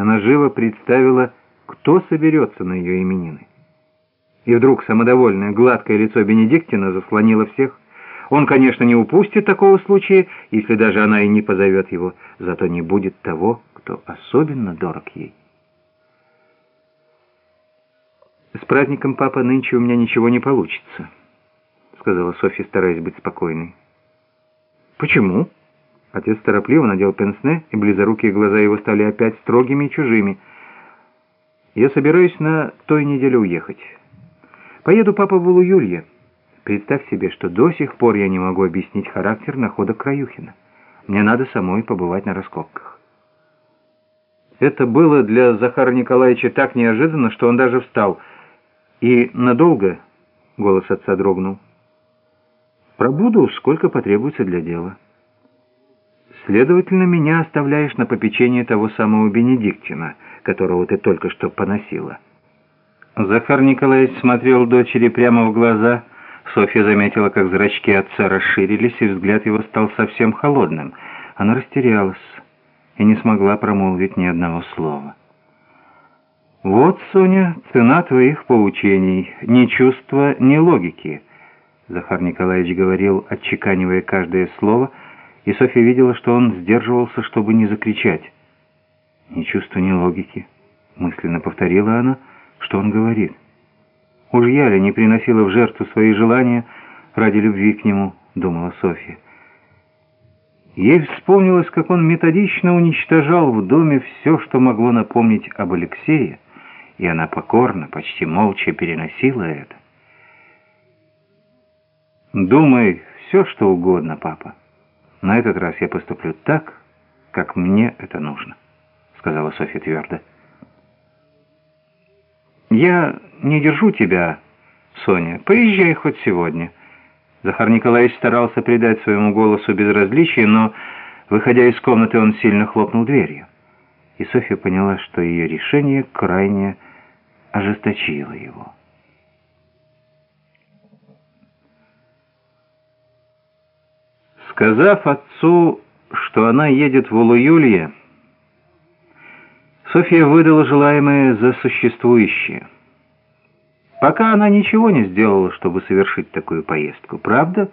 Она живо представила, кто соберется на ее именины. И вдруг самодовольное гладкое лицо Бенедиктина заслонило всех. Он, конечно, не упустит такого случая, если даже она и не позовет его, зато не будет того, кто особенно дорог ей. «С праздником, папа, нынче у меня ничего не получится», — сказала Софья, стараясь быть спокойной. «Почему?» Отец торопливо надел пенсне, и близорукие глаза его стали опять строгими и чужими. «Я собираюсь на той неделе уехать. Поеду, папа, в Улу-Юлье. Представь себе, что до сих пор я не могу объяснить характер находок Краюхина. Мне надо самой побывать на раскопках». Это было для Захара Николаевича так неожиданно, что он даже встал. «И надолго?» — голос отца дрогнул. «Пробуду, сколько потребуется для дела». Следовательно, меня оставляешь на попечение того самого Бенедиктина, которого ты только что поносила. Захар Николаевич смотрел дочери прямо в глаза. Софья заметила, как зрачки отца расширились, и взгляд его стал совсем холодным. Она растерялась и не смогла промолвить ни одного слова. «Вот, Соня, цена твоих поучений. Ни чувства, ни логики», — Захар Николаевич говорил, отчеканивая каждое слово — и Софья видела, что он сдерживался, чтобы не закричать. «Ни чувства, ни логики», — мысленно повторила она, что он говорит. «Уж я ли не приносила в жертву свои желания ради любви к нему?» — думала Софья. Ей вспомнилось, как он методично уничтожал в доме все, что могло напомнить об Алексее, и она покорно, почти молча переносила это. «Думай все, что угодно, папа». На этот раз я поступлю так, как мне это нужно», — сказала Софья твердо. «Я не держу тебя, Соня. Поезжай хоть сегодня». Захар Николаевич старался придать своему голосу безразличие, но, выходя из комнаты, он сильно хлопнул дверью. И Софья поняла, что ее решение крайне ожесточило его. Сказав отцу, что она едет в Улуюлье, Софья выдала желаемое за существующее. Пока она ничего не сделала, чтобы совершить такую поездку. Правда,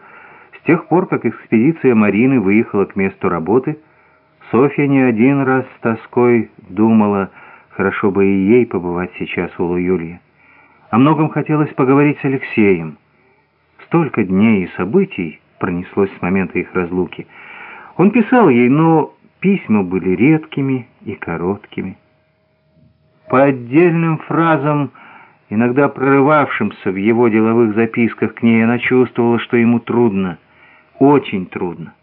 с тех пор, как экспедиция Марины выехала к месту работы, Софья не один раз с тоской думала, хорошо бы и ей побывать сейчас в Улуюлье. О многом хотелось поговорить с Алексеем. Столько дней и событий, пронеслось с момента их разлуки. Он писал ей, но письма были редкими и короткими. По отдельным фразам, иногда прорывавшимся в его деловых записках к ней, она чувствовала, что ему трудно, очень трудно.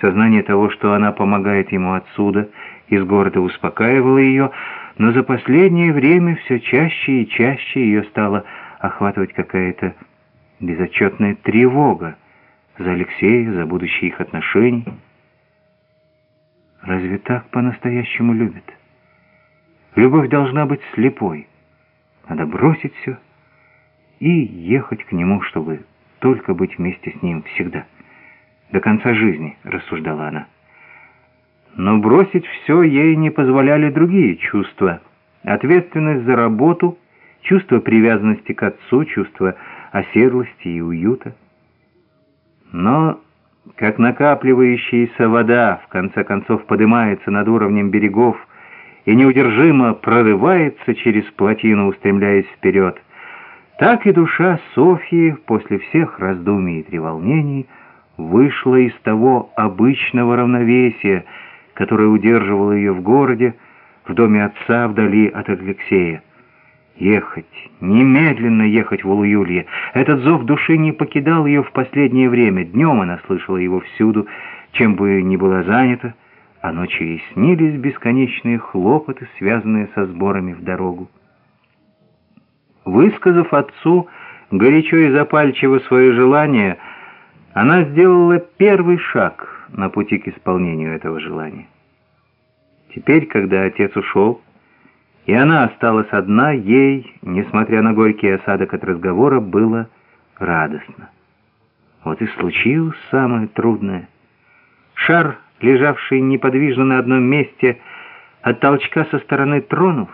Сознание того, что она помогает ему отсюда, из города успокаивало ее, но за последнее время все чаще и чаще ее стало охватывать какая-то безотчетная тревога за Алексея, за будущие их отношения. Разве так по-настоящему любят? Любовь должна быть слепой. Надо бросить все и ехать к нему, чтобы только быть вместе с ним всегда. До конца жизни, рассуждала она. Но бросить все ей не позволяли другие чувства. Ответственность за работу, чувство привязанности к отцу, чувство оседлости и уюта. Но, как накапливающаяся вода, в конце концов поднимается над уровнем берегов и неудержимо прорывается через плотину, устремляясь вперед, так и душа Софьи после всех раздумий и треволнений вышла из того обычного равновесия, которое удерживало ее в городе, в доме отца вдали от Алексея. Ехать, немедленно ехать в Улуюлье. Этот зов души не покидал ее в последнее время. Днем она слышала его всюду, чем бы ни была занята, а ночью ей снились бесконечные хлопоты, связанные со сборами в дорогу. Высказав отцу горячо и запальчиво свое желание, она сделала первый шаг на пути к исполнению этого желания. Теперь, когда отец ушел, и она осталась одна, ей, несмотря на горький осадок от разговора, было радостно. Вот и случилось самое трудное. Шар, лежавший неподвижно на одном месте, от толчка со стороны тронулся,